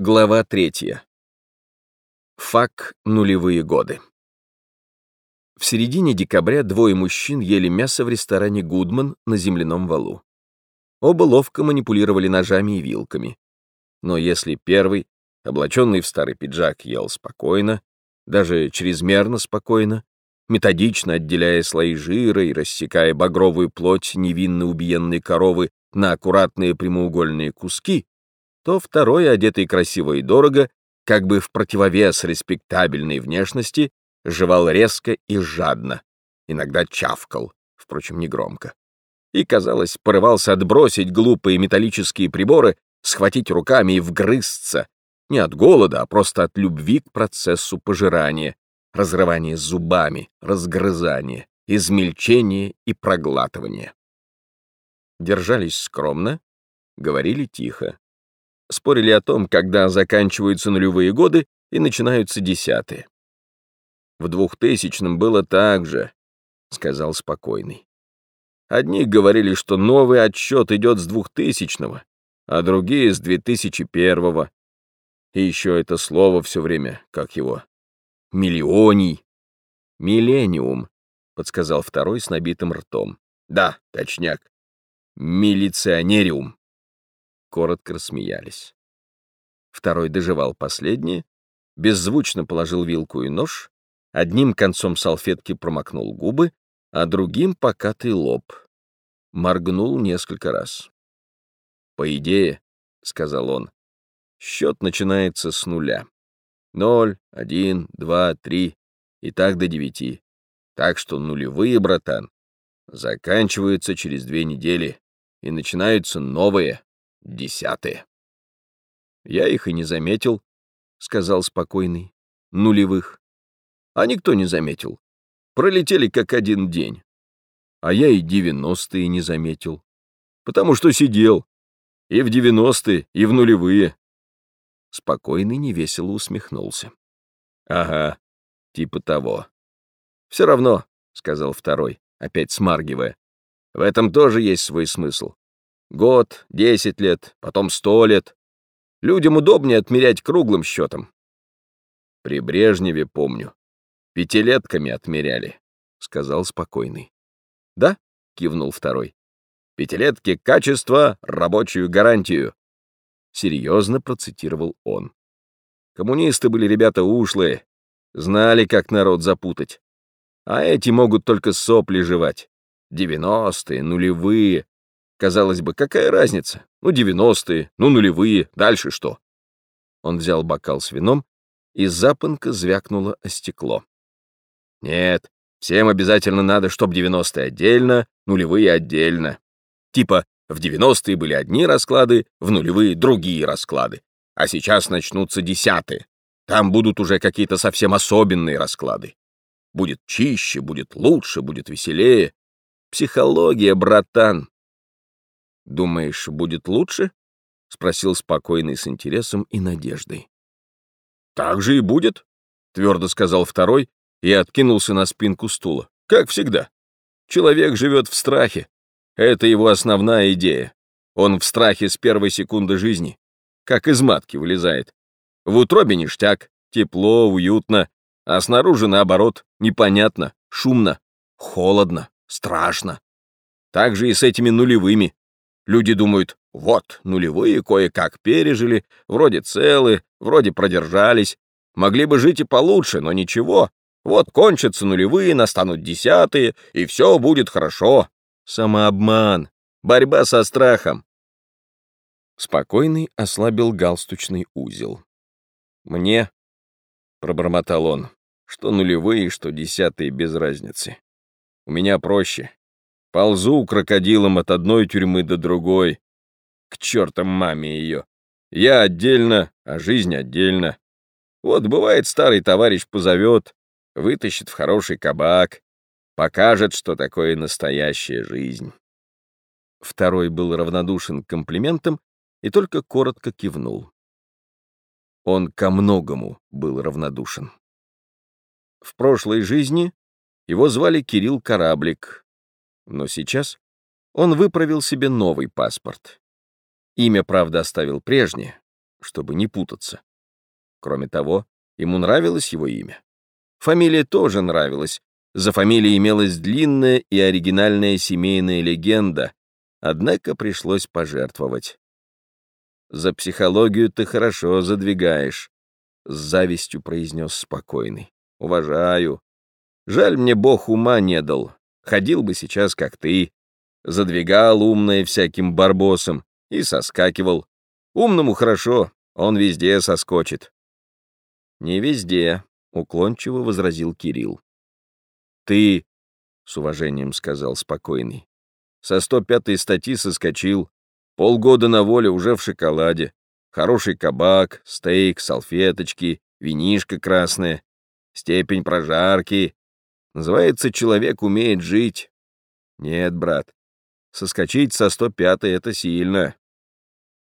Глава третья. ФАК «Нулевые годы». В середине декабря двое мужчин ели мясо в ресторане «Гудман» на земляном валу. Оба ловко манипулировали ножами и вилками. Но если первый, облаченный в старый пиджак, ел спокойно, даже чрезмерно спокойно, методично отделяя слои жира и рассекая багровую плоть невинно убиенной коровы на аккуратные прямоугольные куски, то второй, одетый красиво и дорого, как бы в противовес респектабельной внешности, жевал резко и жадно, иногда чавкал, впрочем, негромко. И, казалось, порывался отбросить глупые металлические приборы, схватить руками и вгрызться, не от голода, а просто от любви к процессу пожирания, разрывания зубами, разгрызания, измельчения и проглатывания. Держались скромно, говорили тихо спорили о том, когда заканчиваются нулевые годы и начинаются десятые. В двухтысячном было так же, — сказал спокойный. Одни говорили, что новый отсчет идет с двухтысячного, а другие — с две тысячи первого. И еще это слово все время, как его, миллионий. Миллениум, — подсказал второй с набитым ртом. Да, точняк. Милиционериум коротко рассмеялись. Второй доживал последнее, беззвучно положил вилку и нож, одним концом салфетки промокнул губы, а другим — покатый лоб. Моргнул несколько раз. «По идее», — сказал он, — «счет начинается с нуля. Ноль, один, два, три и так до девяти. Так что нулевые, братан, заканчиваются через две недели, и начинаются новые, десятые. Я их и не заметил, — сказал спокойный, — нулевых. А никто не заметил. Пролетели как один день. А я и девяностые не заметил. Потому что сидел. И в девяностые, и в нулевые. Спокойный невесело усмехнулся. Ага, типа того. Все равно, — сказал второй, опять смаргивая. В этом тоже есть свой смысл. Год, десять лет, потом сто лет. Людям удобнее отмерять круглым счетом. При Брежневе, помню, пятилетками отмеряли, — сказал спокойный. Да, — кивнул второй. Пятилетки — качество, рабочую гарантию. Серьезно процитировал он. Коммунисты были ребята ушлые, знали, как народ запутать. А эти могут только сопли жевать. Девяностые, нулевые, Казалось бы, какая разница? Ну, девяностые, ну, нулевые, дальше что? Он взял бокал с вином, и запонка звякнула о стекло. Нет, всем обязательно надо, чтоб девяностые отдельно, нулевые отдельно. Типа, в девяностые были одни расклады, в нулевые — другие расклады. А сейчас начнутся десятые. Там будут уже какие-то совсем особенные расклады. Будет чище, будет лучше, будет веселее. Психология, братан, «Думаешь, будет лучше?» — спросил спокойный с интересом и надеждой. «Так же и будет», — твердо сказал второй и откинулся на спинку стула. «Как всегда. Человек живет в страхе. Это его основная идея. Он в страхе с первой секунды жизни. Как из матки вылезает. В утробе ништяк, тепло, уютно, а снаружи, наоборот, непонятно, шумно, холодно, страшно. Так же и с этими нулевыми. Люди думают, вот, нулевые кое-как пережили, вроде целы, вроде продержались, могли бы жить и получше, но ничего. Вот кончатся нулевые, настанут десятые, и все будет хорошо. Самообман, борьба со страхом. Спокойный ослабил галстучный узел. «Мне», — пробормотал он, — «что нулевые, что десятые без разницы. У меня проще. Ползу крокодилом от одной тюрьмы до другой. К чертам маме ее. Я отдельно, а жизнь отдельно. Вот бывает старый товарищ позовет, вытащит в хороший кабак, покажет, что такое настоящая жизнь. Второй был равнодушен к комплиментам и только коротко кивнул. Он ко многому был равнодушен. В прошлой жизни его звали Кирилл Кораблик, но сейчас он выправил себе новый паспорт. Имя, правда, оставил прежнее. чтобы не путаться. Кроме того, ему нравилось его имя. Фамилия тоже нравилась. За фамилией имелась длинная и оригинальная семейная легенда, однако пришлось пожертвовать. «За психологию ты хорошо задвигаешь», — с завистью произнес спокойный. «Уважаю. Жаль, мне Бог ума не дал. Ходил бы сейчас, как ты. Задвигал умное всяким барбосом и соскакивал. Умному хорошо, он везде соскочит». «Не везде», — уклончиво возразил Кирилл. «Ты», — с уважением сказал спокойный, — «со 105-й статьи соскочил, Полгода на воле уже в шоколаде. Хороший кабак, стейк, салфеточки, винишко красное, степень прожарки. Называется, человек умеет жить. Нет, брат, соскочить со 105-й — это сильно.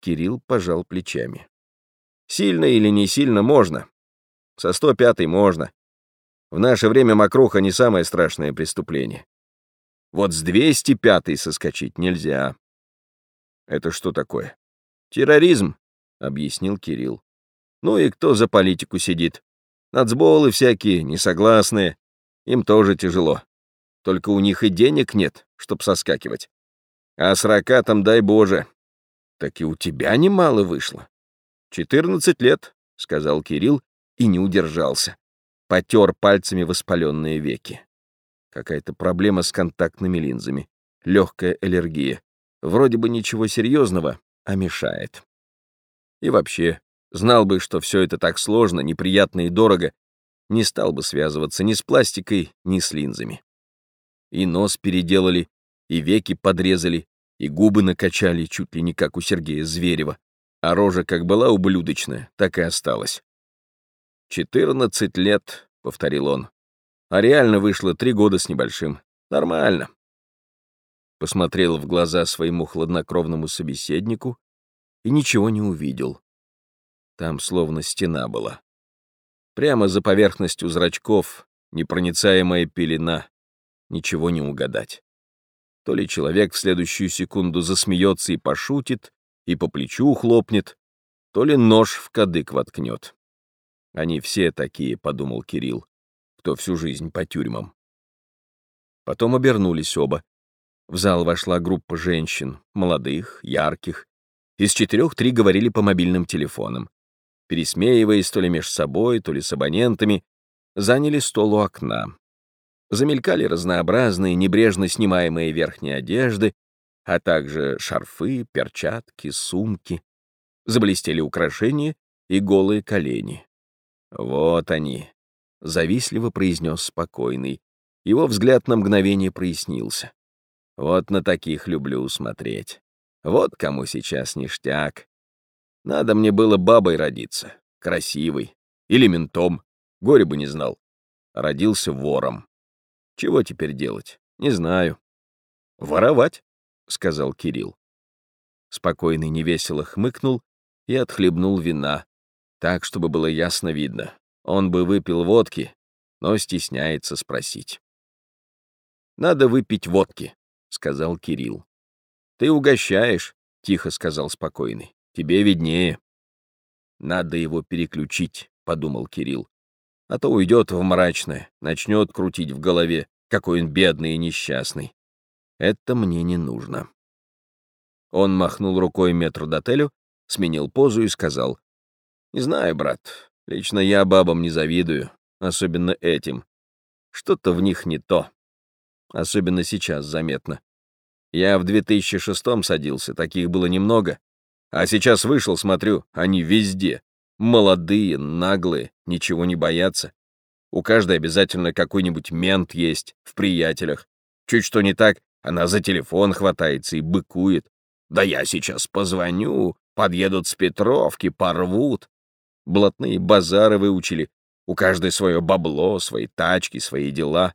Кирилл пожал плечами. Сильно или не сильно можно. Со 105-й можно. В наше время мокруха не самое страшное преступление. Вот с 205-й соскочить нельзя. Это что такое? Терроризм, объяснил Кирилл. Ну и кто за политику сидит? Нацболы всякие, несогласные. Им тоже тяжело. Только у них и денег нет, чтоб соскакивать. А с ракатом, дай Боже. Так и у тебя немало вышло. Четырнадцать лет, — сказал Кирилл и не удержался. Потер пальцами воспаленные веки. Какая-то проблема с контактными линзами. Легкая аллергия. Вроде бы ничего серьезного, а мешает. И вообще, знал бы, что все это так сложно, неприятно и дорого, не стал бы связываться ни с пластикой, ни с линзами. И нос переделали, и веки подрезали, и губы накачали чуть ли не как у Сергея Зверева, а рожа как была ублюдочная, так и осталась. «Четырнадцать лет», — повторил он, — «а реально вышло три года с небольшим. Нормально посмотрел в глаза своему хладнокровному собеседнику и ничего не увидел. Там словно стена была. Прямо за поверхностью зрачков непроницаемая пелена, ничего не угадать. То ли человек в следующую секунду засмеется и пошутит, и по плечу хлопнет, то ли нож в кадык воткнет. Они все такие, — подумал Кирилл, — кто всю жизнь по тюрьмам. Потом обернулись оба, в зал вошла группа женщин, молодых, ярких. Из четырех три говорили по мобильным телефонам. Пересмеиваясь то ли меж собой, то ли с абонентами, заняли стол у окна. Замелькали разнообразные, небрежно снимаемые верхние одежды, а также шарфы, перчатки, сумки. Заблестели украшения и голые колени. «Вот они», — завистливо произнес спокойный. Его взгляд на мгновение прояснился. Вот на таких люблю смотреть. Вот кому сейчас ништяк. Надо мне было бабой родиться, красивой. Или ментом, горе бы не знал. Родился вором. Чего теперь делать? Не знаю. Воровать, — сказал Кирилл. Спокойный невесело хмыкнул и отхлебнул вина, так, чтобы было ясно видно. Он бы выпил водки, но стесняется спросить. Надо выпить водки, — сказал Кирилл. «Ты угощаешь», — тихо сказал спокойный. «Тебе виднее». «Надо его переключить», — подумал Кирилл. «А то уйдет в мрачное, начнет крутить в голове, какой он бедный и несчастный. Это мне не нужно». Он махнул рукой метрдотелю, сменил позу и сказал. «Не знаю, брат, лично я бабам не завидую, особенно этим. Что-то в них не то». Особенно сейчас заметно. Я в 2006-м садился, таких было немного. А сейчас вышел, смотрю, они везде. Молодые, наглые, ничего не боятся. У каждой обязательно какой-нибудь мент есть в приятелях. Чуть что не так, она за телефон хватается и быкует. Да я сейчас позвоню, подъедут с Петровки, порвут. Блатные базары выучили. У каждой свое бабло, свои тачки, свои дела.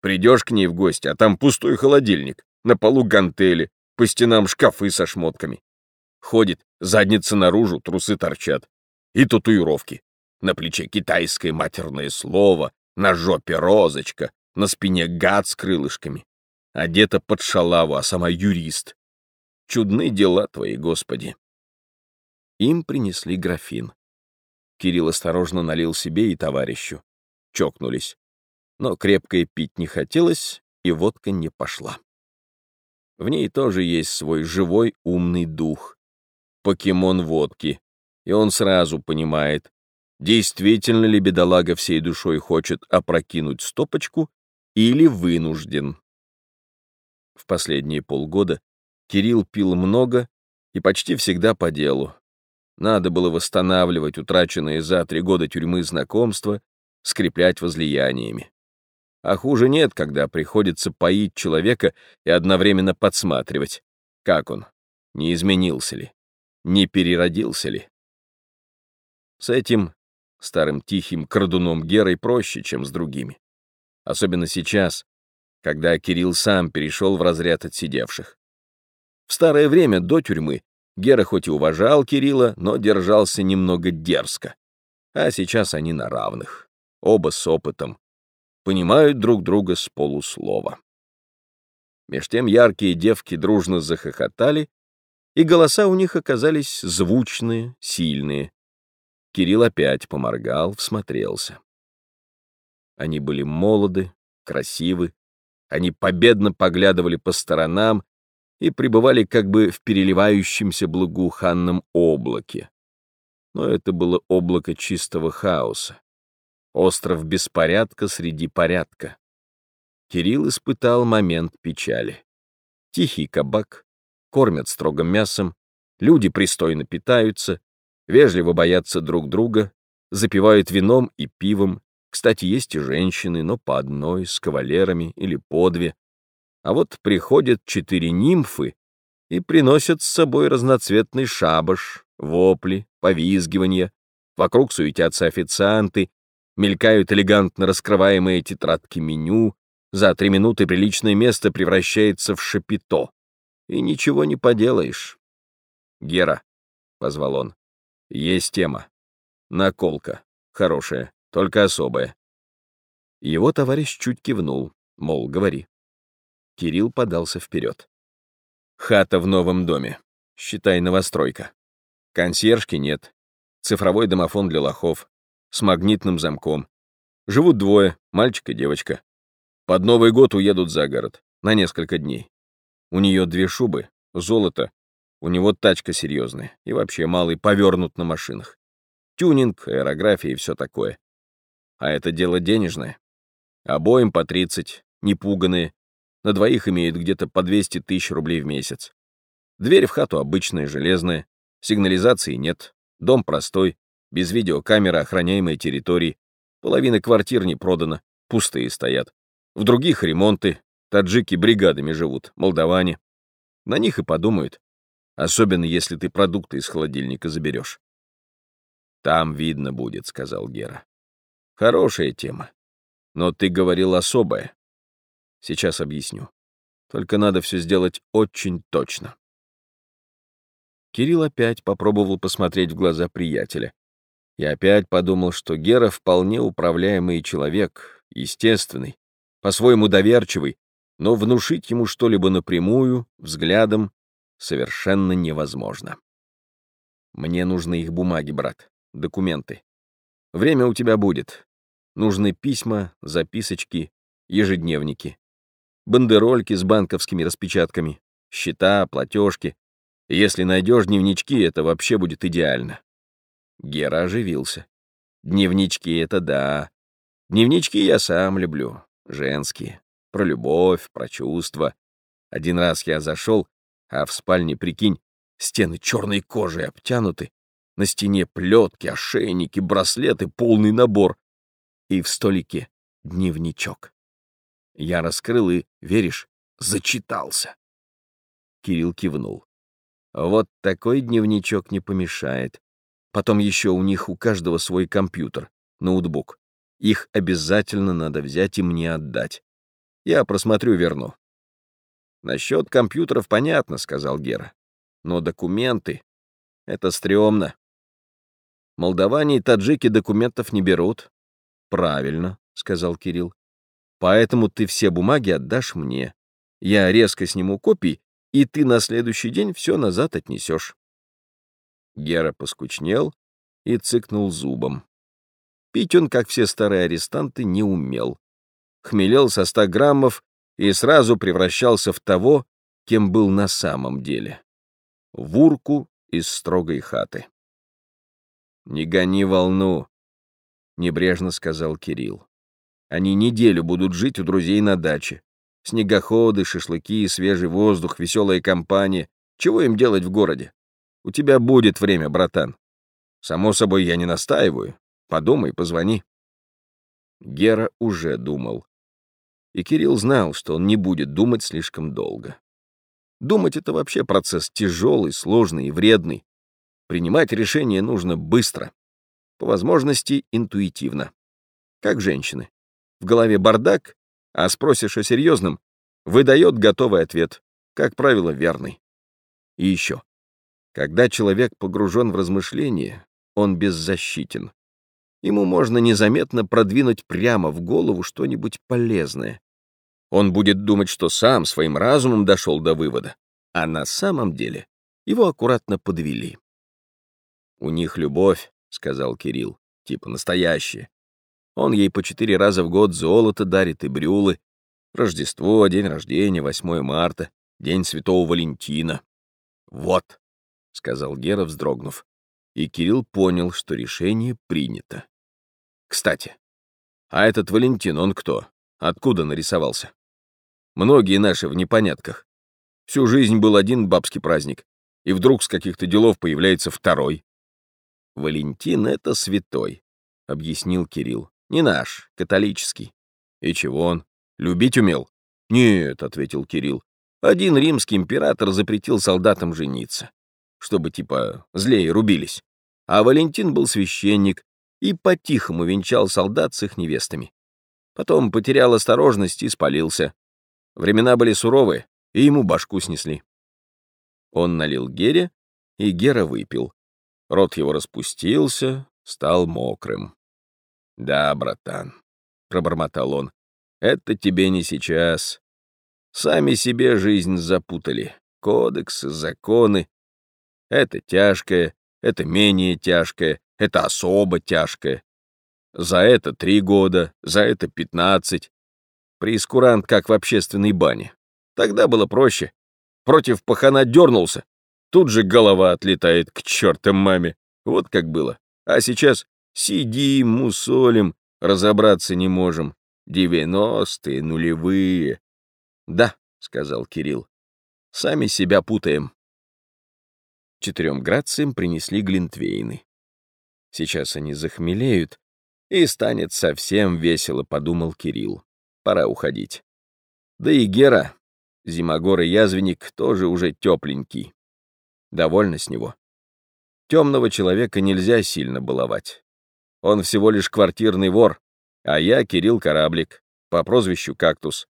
Придешь к ней в гости, а там пустой холодильник, на полу гантели, по стенам шкафы со шмотками. Ходит, задница наружу, трусы торчат. И татуировки. На плече китайское матерное слово, на жопе розочка, на спине гад с крылышками. Одета под шалаву, а сама юрист. Чудны дела твои, Господи. Им принесли графин. Кирилл осторожно налил себе и товарищу. Чокнулись. Но крепкое пить не хотелось, и водка не пошла. В ней тоже есть свой живой умный дух. Покемон водки. И он сразу понимает, действительно ли бедолага всей душой хочет опрокинуть стопочку или вынужден. В последние полгода Кирилл пил много и почти всегда по делу. Надо было восстанавливать утраченные за три года тюрьмы знакомства, скреплять возлияниями. А хуже нет, когда приходится поить человека и одновременно подсматривать, как он, не изменился ли, не переродился ли. С этим старым тихим крадуном Герой проще, чем с другими. Особенно сейчас, когда Кирилл сам перешел в разряд отсидевших. В старое время, до тюрьмы, Гера хоть и уважал Кирилла, но держался немного дерзко. А сейчас они на равных, оба с опытом, понимают друг друга с полуслова. Меж тем яркие девки дружно захохотали, и голоса у них оказались звучные, сильные. Кирилл опять поморгал, всмотрелся. Они были молоды, красивы, они победно поглядывали по сторонам и пребывали как бы в переливающемся благоуханном облаке. Но это было облако чистого хаоса. Остров беспорядка среди порядка. Кирилл испытал момент печали. Тихий кабак, кормят строгим мясом, люди пристойно питаются, вежливо боятся друг друга, запивают вином и пивом. Кстати, есть и женщины, но по одной, с кавалерами или по две. А вот приходят четыре нимфы и приносят с собой разноцветный шабаш, вопли, повизгивания. Вокруг суетятся официанты, мелькают элегантно раскрываемые тетрадки меню, за три минуты приличное место превращается в шапито. И ничего не поделаешь. «Гера», — позвал он, — «есть тема. Наколка. Хорошая, только особая». Его товарищ чуть кивнул, мол, говори. Кирилл подался вперед. «Хата в новом доме. Считай, новостройка. Консьержки нет. Цифровой домофон для лохов с магнитным замком. Живут двое, мальчик и девочка. Под Новый год уедут за город, на несколько дней. У нее две шубы, золото, у него тачка серьезная, и вообще малый повернут на машинах. Тюнинг, аэрография и все такое. А это дело денежное. Обоим по 30, непуганные, на двоих имеют где-то по 200 тысяч рублей в месяц. Дверь в хату обычная, железная, сигнализации нет, дом простой, без видеокамеры охраняемой территории. Половина квартир не продана, пустые стоят. В других ремонты, таджики бригадами живут, молдаване. На них и подумают, особенно если ты продукты из холодильника заберешь. «Там видно будет», — сказал Гера. «Хорошая тема. Но ты говорил особое. Сейчас объясню. Только надо все сделать очень точно». Кирилл опять попробовал посмотреть в глаза приятеля. Я опять подумал, что Гера вполне управляемый человек, естественный, по-своему доверчивый, но внушить ему что-либо напрямую, взглядом, совершенно невозможно. Мне нужны их бумаги, брат, документы. Время у тебя будет. Нужны письма, записочки, ежедневники, бандерольки с банковскими распечатками, счета, платежки. Если найдешь дневнички, это вообще будет идеально. Гера оживился. Дневнички — это да. Дневнички я сам люблю. Женские. Про любовь, про чувства. Один раз я зашел, а в спальне, прикинь, стены черной кожей обтянуты, на стене плетки, ошейники, браслеты, полный набор. И в столике дневничок. Я раскрыл и, веришь, зачитался. Кирилл кивнул. Вот такой дневничок не помешает. Потом еще у них у каждого свой компьютер, ноутбук. Их обязательно надо взять и мне отдать. Я просмотрю, верну. Насчет компьютеров понятно, сказал Гера. Но документы — это стрёмно. Молдаване и таджики документов не берут. Правильно, сказал Кирилл. Поэтому ты все бумаги отдашь мне. Я резко сниму копии, и ты на следующий день все назад отнесешь. Гера поскучнел и цыкнул зубом. Пить он, как все старые арестанты, не умел. Хмелел со ста граммов и сразу превращался в того, кем был на самом деле. В урку из строгой хаты. «Не гони волну», — небрежно сказал Кирилл. «Они неделю будут жить у друзей на даче. Снегоходы, шашлыки, свежий воздух, веселая компания. Чего им делать в городе? У тебя будет время, братан. Само собой, я не настаиваю. Подумай, позвони. Гера уже думал. И Кирилл знал, что он не будет думать слишком долго. Думать — это вообще процесс тяжелый, сложный и вредный. Принимать решение нужно быстро. По возможности, интуитивно. Как женщины. В голове бардак, а спросишь о серьезном, выдает готовый ответ, как правило, верный. И еще. Когда человек погружен в размышления, он беззащитен. Ему можно незаметно продвинуть прямо в голову что-нибудь полезное. Он будет думать, что сам своим разумом дошел до вывода, а на самом деле его аккуратно подвели. «У них любовь», — сказал Кирилл, — «типа настоящая. Он ей по четыре раза в год золото дарит и брюлы. Рождество, день рождения, 8 марта, день Святого Валентина. Вот, — сказал Гера, вздрогнув. И Кирилл понял, что решение принято. Кстати, а этот Валентин, он кто? Откуда нарисовался? Многие наши в непонятках. Всю жизнь был один бабский праздник, и вдруг с каких-то делов появляется второй. Валентин — это святой, — объяснил Кирилл. Не наш, католический. И чего он? Любить умел? Нет, ответил Кирилл. Один римский император запретил солдатам жениться, чтобы типа злее рубились. А Валентин был священник и по-тихому венчал солдат с их невестами. Потом потерял осторожность и спалился. Времена были суровые, и ему башку снесли. Он налил Гере, и Гера выпил. Рот его распустился, стал мокрым. «Да, братан», — пробормотал он, — «это тебе не сейчас. Сами себе жизнь запутали. Кодексы, законы. Это тяжкое, это менее тяжкое, это особо тяжкое. За это три года, за это пятнадцать. Прескурант как в общественной бане. Тогда было проще. Против пахана дернулся. Тут же голова отлетает к чертам маме. Вот как было. А сейчас Сидим, мусолим, разобраться не можем. Девяностые, нулевые. Да, сказал Кирилл. Сами себя путаем. Четырем грациям принесли глинтвейны. Сейчас они захмелеют, и станет совсем весело, подумал Кирилл. Пора уходить. Да и Гера, Зимогор и Язвенник, тоже уже тепленький. Довольно с него. Темного человека нельзя сильно баловать. Он всего лишь квартирный вор, а я Кирилл Кораблик, по прозвищу Кактус.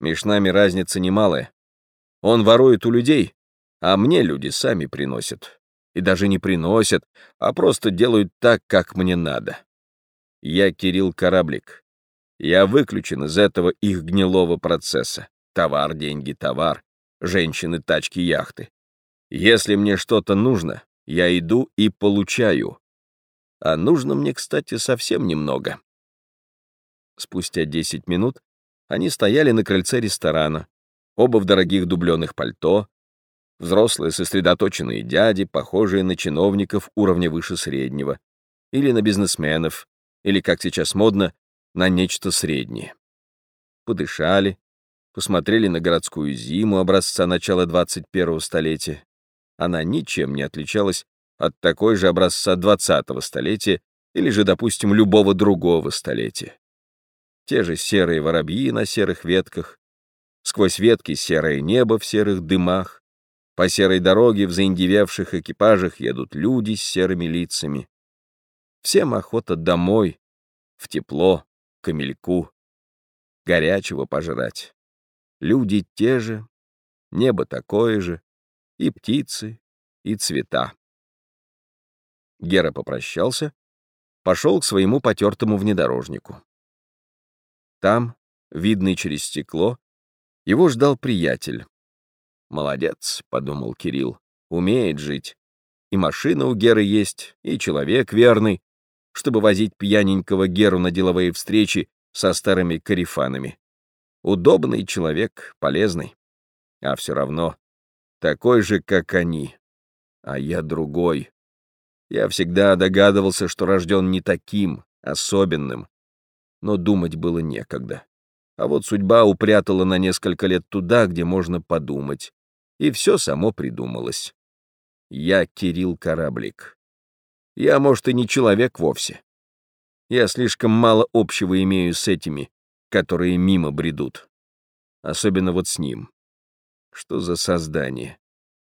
Меж нами разница немалая. Он ворует у людей, а мне люди сами приносят. И даже не приносят, а просто делают так, как мне надо. Я Кирилл Кораблик. Я выключен из этого их гнилого процесса. Товар, деньги, товар. Женщины, тачки, яхты. Если мне что-то нужно, я иду и получаю. А нужно мне, кстати, совсем немного. Спустя 10 минут они стояли на крыльце ресторана, оба в дорогих дубленых пальто, взрослые сосредоточенные дяди, похожие на чиновников уровня выше среднего, или на бизнесменов, или, как сейчас модно, на нечто среднее. Подышали, посмотрели на городскую зиму образца начала 21-го столетия. Она ничем не отличалась от такой же образца 20-го столетия или же, допустим, любого другого столетия. Те же серые воробьи на серых ветках, сквозь ветки серое небо в серых дымах, по серой дороге в заиндевевших экипажах едут люди с серыми лицами. Всем охота домой, в тепло, камельку, горячего пожрать. Люди те же, небо такое же, и птицы, и цвета. Гера попрощался, пошел к своему потертому внедорожнику. Там, видный через стекло, его ждал приятель. «Молодец», — подумал Кирилл, — «умеет жить. И машина у Геры есть, и человек верный, чтобы возить пьяненького Геру на деловые встречи со старыми карифанами. Удобный человек, полезный. А все равно такой же, как они. А я другой. Я всегда догадывался, что рожден не таким, особенным. Но думать было некогда. А вот судьба упрятала на несколько лет туда, где можно подумать. И все само придумалось. Я Кирилл Кораблик. Я, может, и не человек вовсе. Я слишком мало общего имею с этими, которые мимо бредут. Особенно вот с ним. Что за создание?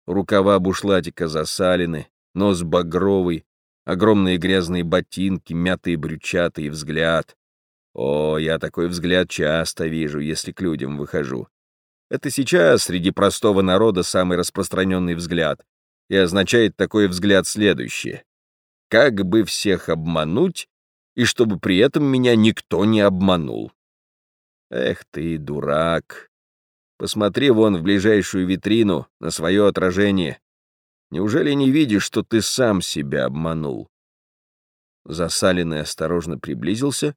Рукава бушлатика засалены, нос багровый, огромные грязные ботинки, мятые брючата и взгляд. О, я такой взгляд часто вижу, если к людям выхожу. Это сейчас среди простого народа самый распространенный взгляд, и означает такой взгляд следующее. Как бы всех обмануть, и чтобы при этом меня никто не обманул. Эх ты, дурак. Посмотри вон в ближайшую витрину на свое отражение. Неужели не видишь, что ты сам себя обманул? Засаленный осторожно приблизился,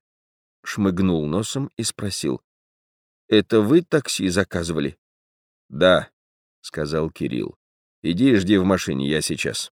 шмыгнул носом и спросил. «Это вы такси заказывали?» «Да», — сказал Кирилл. «Иди жди в машине, я сейчас».